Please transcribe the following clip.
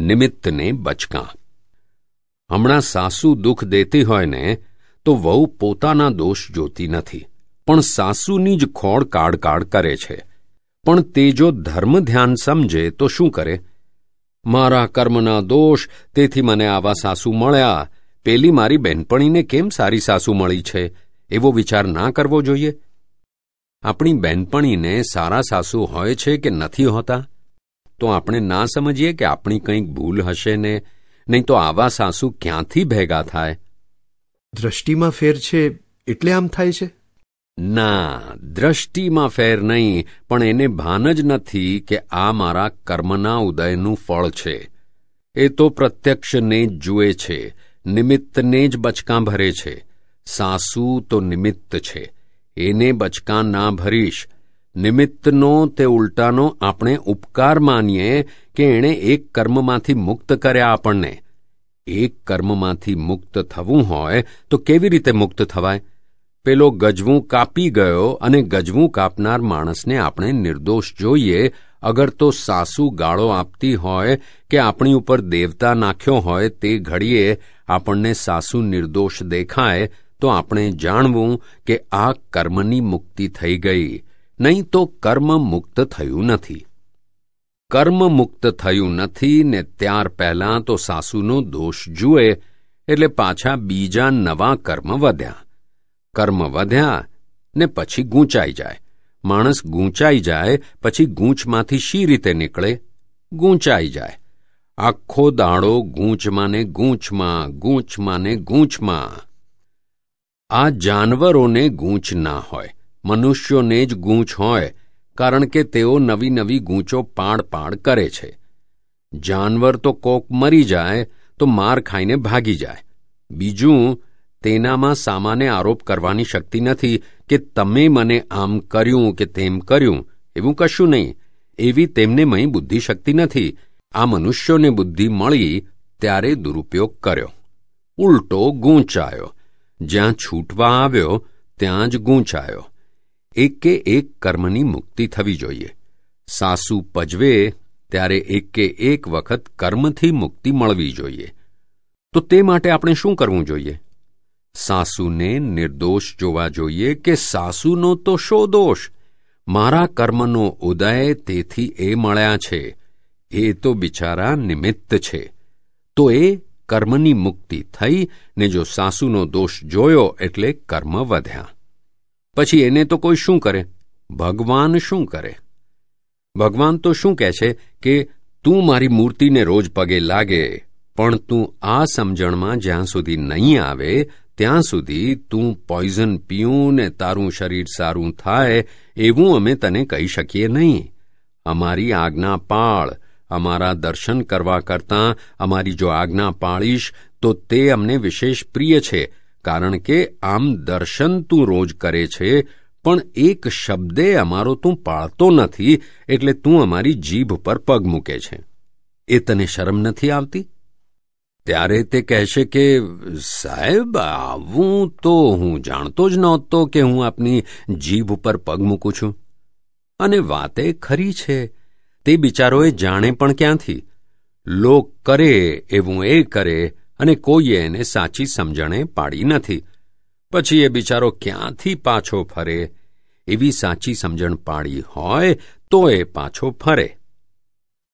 નિમિત્તને બચકાં. હમણાં સાસુ દુઃખ દેતી હોય ને, તો વહુ પોતાના દોષ જોતી નથી. પણ સાસુની જ ખોળ કાઢ કરે છે. પણ તે જો ધર્મ ધ્યાન સમજે, તો શું કરે? મારા કર્મના દોષ, તેથી મને આવા સાસુ મળ્યા. પેલી મારી બહેનપણીને કેમ સારી સાસુ મળી છે? એવો વિચાર ના કરવો જોઈએ? આપણી બહેનપણીને સારા સાસુ હોય છે કે નથી હોતા? તો આપણે ના સમજીએ કે આપણી કંઈક ભૂલ હશે ને? નહીં તો આવા સાસુ ક્યાંથી ભેગા થાય? દ્રષ્ટિમાં ફેર છે એટલે આમ થાય છે? ના દ્રષ્ટિમાં ફેર નહીં પણ એને ભાન જ નથી કે આ મારા કર્મના ઉદયનું ફળ છે. એ તો પ્રત્યક્ષને જ જુએ છે નિમિત્તને જ બચકાં ભરે છે. સાસુ તો નિમિત્ત છે. એને બચકાં ના ભરીશ. નિમિત્તનો તે ઉલટાનો આપણે ઉપકાર માનીએ કે એણે એક કર્મમાંથી મુક્ત કર્યા આપણને. એક કર્મમાંથી મુક્ત થવું હોય તો કેવી રીતે મુક્ત થવાય? પેલો ગજવું કાપી ગયો અને ગજવું કાપનાર માણસને આપણે નિર્દોષ જોઈએ, અગર તો સાસુ ગાળો આપતી હોય કે આપણી ઉપર દેવતા નાખ્યો હોય તે ઘડીએ આપણને સાસુ નિર્દોષ દેખાય, તો આપણે જાણવું કે આ કર્મની મુક્તિ થઈ ગઈ. નહીં તો કર્મ મુક્ત થયું નથી. કર્મ મુક્ત થયું નથી ને ત્યાર પહેલાં તો સાસુનો દોષ જુએ, એટલે પાછા બીજા નવા કર્મ વધ્યા. કર્મ વધ્યા ને પછી ગૂંચાઈ જાય. માણસ ગૂંચાઈ જાય, પછી ગૂંચમાંથી શી રીતે નીકળે? ગૂંચાઈ જાય. આખો દાડો ગૂંચમાં ને ગૂંચમાં ગૂંચમાં ને ગૂંચમાં. આ જાનવરોને ગૂંચ ના હોય. મનુષ્યોને જ ગૂંચ હોય, કારણ કે તેઓ નવી નવી ગૂંચો પાડ પાડ કરે છે. જાનવર તો કોક મરી જાય, તો માર ખાઈને ભાગી જાય. બીજું, તેનામાં સામાન્ય આરોપ કરવાની શક્તિ નથી કે તમે મને આમ કર્યું કે તેમ કર્યું, એવું કશું નહીં. એવી તેમને મહી બુદ્ધિ શક્તિ નથી. આ મનુષ્યોને બુદ્ધિ મળી, ત્યારે દુરુપયોગ કર્યો. ઉલટો ગૂંચાયો. જ્યાં છૂટવા આવ્યો, ત્યાં જ ગૂંચાયો. એકે એક કર્મની મુક્તિ થવી જોઈએ. સાસુ પજવે ત્યારે એક કે એક વખત કર્મથી મુક્તિ મળવી જોઈએ. તો તે માટે આપણે શું કરવું જોઈએ? સાસુને નિર્દોષ જોવા જોઈએ કે સાસુનો તો શો દોષ? મારા કર્મનો ઉદય તેથી એ મળ્યા છે. એ તો બિચારા નિમિત્ત છે. તો એ કર્મની મુક્તિ થઈ ને જો સાસુનો દોષ જોયો એટલે કર્મ વધ્યા. પછી એને તો કોઈ શું કરે? ભગવાન શું કરે? ભગવાન તો શું કહે છે કે, તું મારી મૂર્તિને રોજ પગે લાગે, પણ તું આ સમજણમાં જ્યાં સુધી નહીં આવે, ત્યાં સુધી તું પોઈઝન પીવું ને તારું શરીર સારું થાય, એવું અમે તને કહી શકીએ નહીં. અમારી આજ્ઞા પાળ, અમારા દર્શન કરવા કરતાં અમારી જો આજ્ઞા પાળીશ, તો તે અમને વિશેષ પ્રિય છે કારણ કે આમ દર્શન તું રોજ કરે છે, પણ એક શબ્દે અમારો તું પાળતો નથી, એટલે તું અમારી જીભ પર પગ મૂકે છે. એ તને શરમ નથી આવતી? ત્યારે તે કહેશે કે, સાહેબ, આવું તો હું જાણતો જ નહોતો કે હું આપની જીભ ઉપર પગ મૂકું છું. અને વાતે ખરી છે. તે બિચારોએ જાણે પણ ક્યાંથી? લોક કરે એવું એ કરે અને કોઈએ એને સાચી સમજણે પાડી નથી. પછી એ બિચારો ક્યાંથી પાછો ફરે? એવી સાચી સમજણ પાડી હોય તો એ પાછો ફરે.